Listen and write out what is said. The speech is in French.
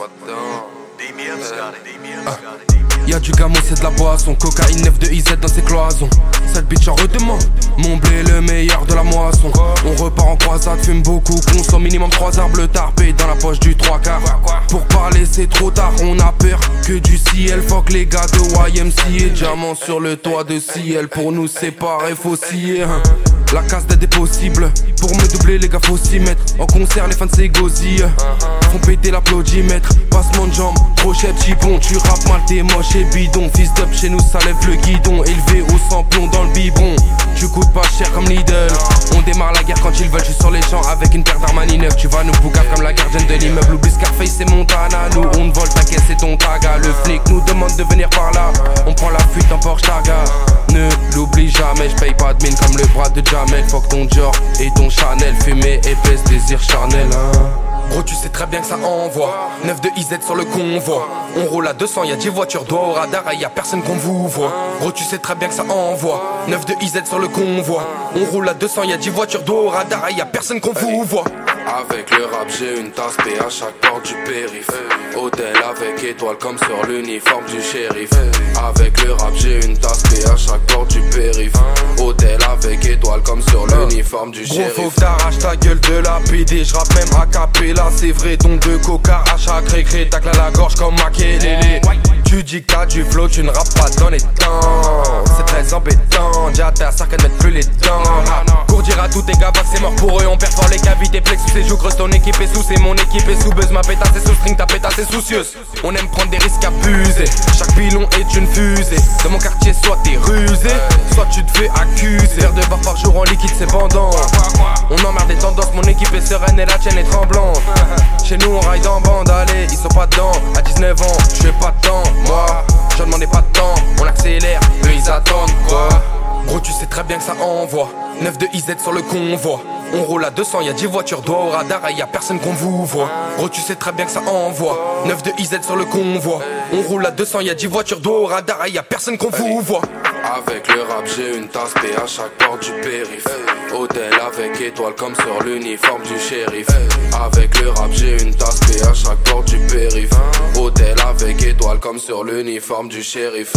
Euh, ah. Y'a du gamo, c'est de la boisson. Cocaïne 9 de IZ dans ses cloisons. Cette bitch en redemande. Mon blé, le meilleur de la moisson. On repart en croisade, fume beaucoup. Consomme minimum 3 arbres tarpés dans la poche du 3 quarts. Pour parler, c'est trop tard. On a peur que du ciel. Fuck les gars de YMCA. Diamant sur le toit de ciel. Pour nous séparer, faut scier. Hein. La casse d'aide est possible. Pour me doubler, les gars, faut s'y mettre. En concert, les fans, c'est gosille. Péter l'applaudimètre. Passement de jambes, trop cher, bon. Tu rappes mal, t'es moche et bidon. Fils d'up chez nous, ça lève le guidon. Élevé au samplon dans le biberon. Tu coûtes pas cher comme Lidl. On démarre la guerre quand ils veulent. Je suis sur les champs avec une paire d'Armani neuf. Tu vas nous boucave comme la gardienne de l'immeuble. Oublie Scarface, c'est Montana. Nous, on vole ta caisse et ton taga. Le flic nous demande de venir par là. On prend la fuite en Porsche Targa. Ne l'oublie jamais, je paye pas de mine comme le bras de Jamel. Fuck ton Dior et ton Chanel, fumée épaisse, désir charnel. Hein. Gros, tu sais très bien que ça envoie. 9 de IZ sur le convoi. On roule à 200, y'a 10 voitures d'or au radar et y'a personne qu'on vous voit. Gros, tu sais très bien que ça envoie. 9 de IZ sur le convoi. On roule à 200, y'a 10 voitures d'or au radar et y'a personne qu'on vous voit. Avec le rap, j'ai une tasse P à chaque porte du périph. Hôtel avec étoile comme sur l'uniforme du shérif. Avec le rap, j'ai une l'uniforme du. Gros, faut que t'arraches ta gueule de la PD. J'rappe même à capella, c'est vrai. Donc de coca à chaque récré. Tacle à la gorge comme Makelele. Tu dis que t'as du flow, tu ne rappes pas dans les temps. C'est très embêtant. Déjà t'as cercle de mettre plus les temps. Pour dire à tous tes gars, c'est mort pour eux. On perfore les cavités plexus, les joues creuses. Ton équipe est sous, c'est mon équipe est sous. Buzz ma pétasse est sous string, ta pétasse est soucieuse. On aime prendre des risques abusés. Chaque pilon Dans mon quartier, soit t'es rusé, soit tu te fais accuser. Verre de bar par jour en liquide, c'est bandant. On emmerde les tendances, mon équipe est sereine et la tienne est tremblante. Chez nous, on ride en bande, allez, ils sont pas dedans. À 19 ans, je fais pas de temps, moi. Je demandais pas de temps, on accélère, eux ils attendent quoi? Gros, tu sais très bien que ça envoie. 9 de IZ sur le convoi. On roule à 200, y'a 10 voitures d'or au radar et y'a personne qu'on vous voit. Gros, tu sais très bien que ça envoie. 9 de IZ sur le convoi. On roule à 200, y'a 10 voitures d'or au radar et y'a personne qu'on vous voit. Avec le rap, j'ai une tasse P à chaque porte du périph. Hôtel avec étoile comme sur l'uniforme du shérif. Avec le rap, j'ai une tasse P à chaque porte du périph. Hôtel avec étoile comme sur l'uniforme du shérif.